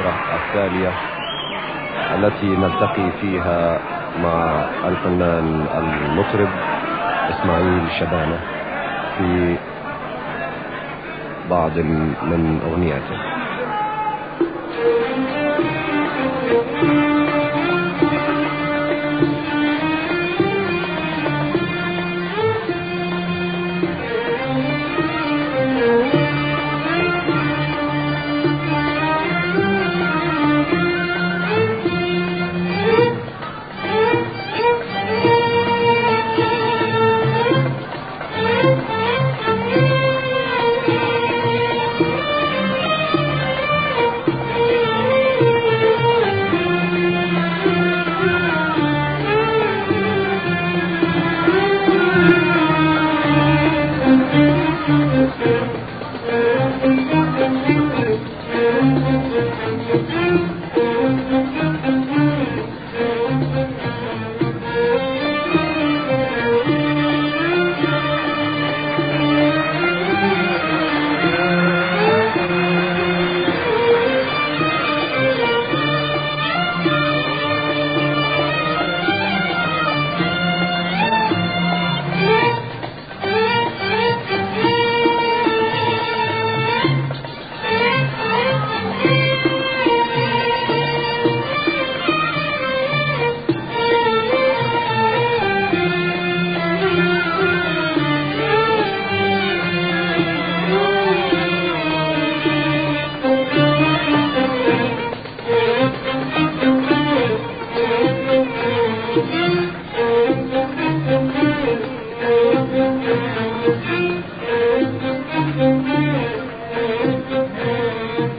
الفقرة التالية التي نلتقي فيها مع الفنان المطرب إسماعيل شبانة في بعض من أغنياته.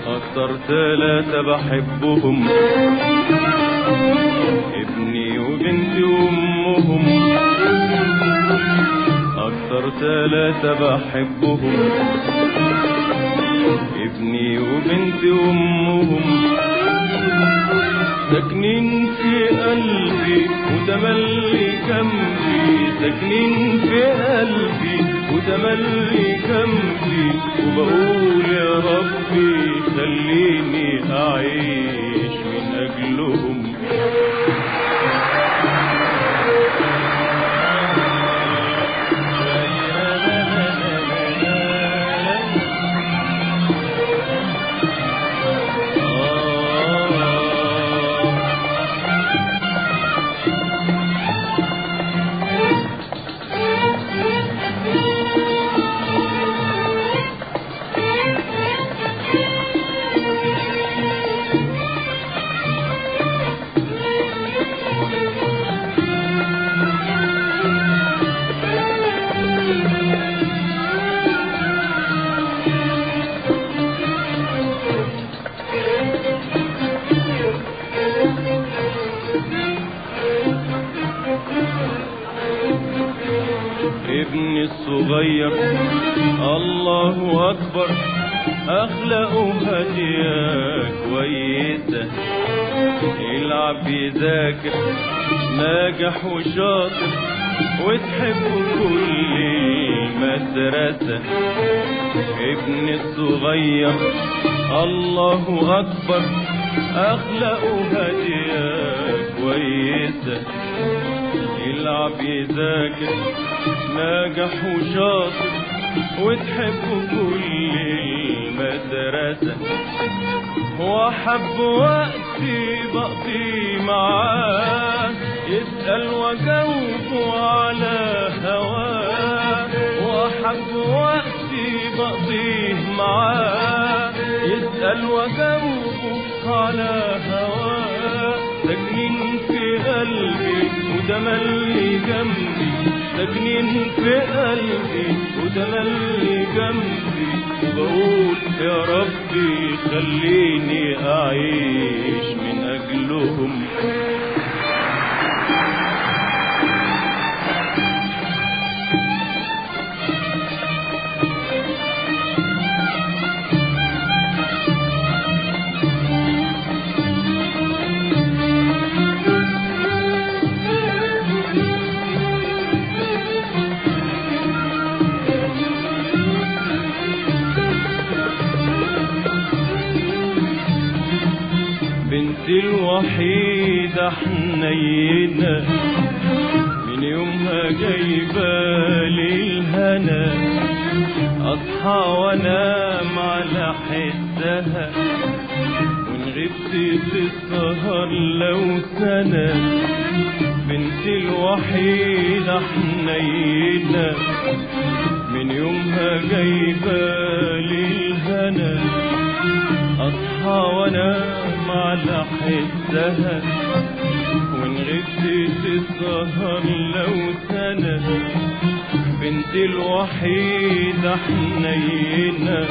أكتر ثلاثة بحبهم ابني وبنتي وأمهم أكتر ثلاثة بحبهم ابني وبنتي وأمهم ساكنين في قلبي وتملي جنبي ساكنين في قلبي وتملي جنبي وبقول ابني الصغير. الله أكبر. أخلاقه هادية كويسة يلعب يذاكر ناجح وشاطر. وتحبه كل المدرسة ابني الصغير. الله أكبر. أخلاقه هادية كويسة يلعب يذاكر ناجح وشاطر وتحبه كل المدرسة. وحب وقتي بقضي معاه يسأل وجاوبه على هواه. وحب وقتي بقضيه معاه يسأل وجاوبه على هواه. ساكنين في قلبي وتملي جنبي ساكنين في قلبي وتملي جنبي. وبقول يا ربي خليني أعيش من أجلهم. الوحيدة حنينة من يومها جايبالي الهنا اصحى وانام على حسها وان غبت تسهر لو سنة بنتي الوحيدة حنينة من يومها جايبالي الهنا اصحى وانام على حسها وان غبت تسهر لو سنة بنتي الوحيدة حنينة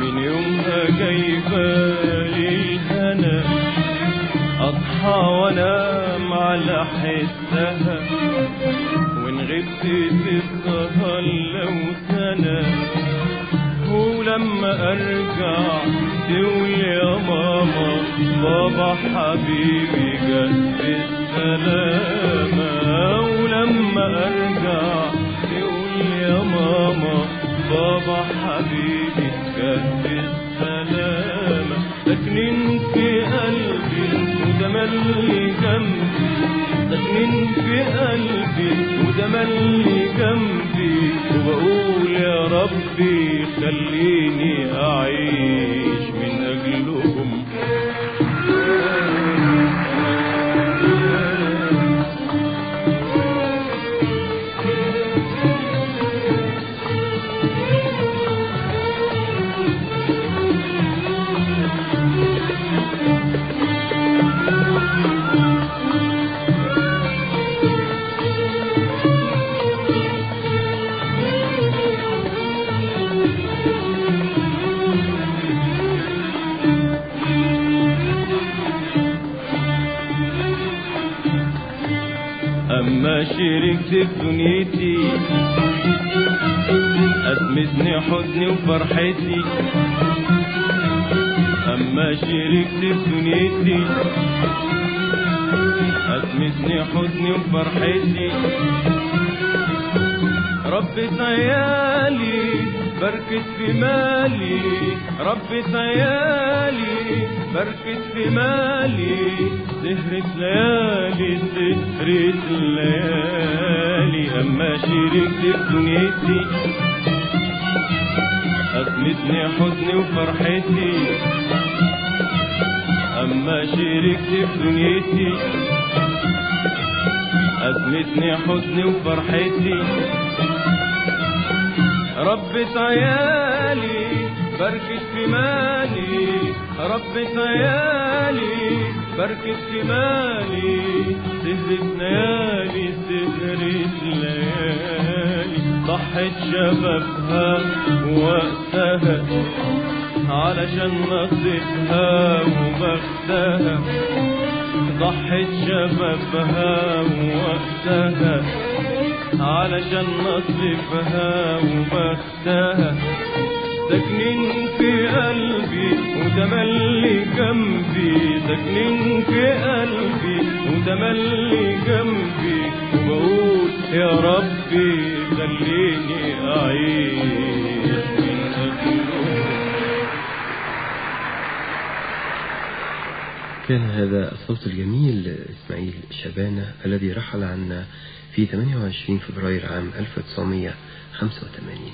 من يومها جايبالي الهنا اصحى وانام على حسها وان غبت تسهر لو سنة ولما أرجع تقول يا ماما. بابا حبيبي جت السلامة ولما أرجع تقول يا ماما. بابا حبيبي جت السلامة ساكنين في قلبي وتملي جنبي. ساكنين في قلبي وتملي جنبي. ربي خليني أعيش. في دنيتي. أسمتني حزني وفرحتي. أما شركت في دنيتي أسمتني حزني وفرحتي. ربة عيالي بركت في مالي. ربة عيالي بركت في مالي. سهرة ليالي سهرة ليالي. أما في دنيتي أسمتني حزني وفرحتي. أما في دنيتي أزمتني حزني وفرحتي. ربة عيالي بركت في مالي. ربة عيالي بركت في مالي. سهرة ليالي سهرة ليالي. ضحت شبابها وقتها علشان نصيبها وبختها ضحت شبابها ووقتها علشان نصيبها وبختها ساكنين في قلبي وتملي جنبي ساكنين في قلبي وتملي جنبي وبقول يا ربي خليني أعيش. كان هذا الصوت الجميل إسماعيل شبانة الذي رحل عنا في 28 فبراير عام 1985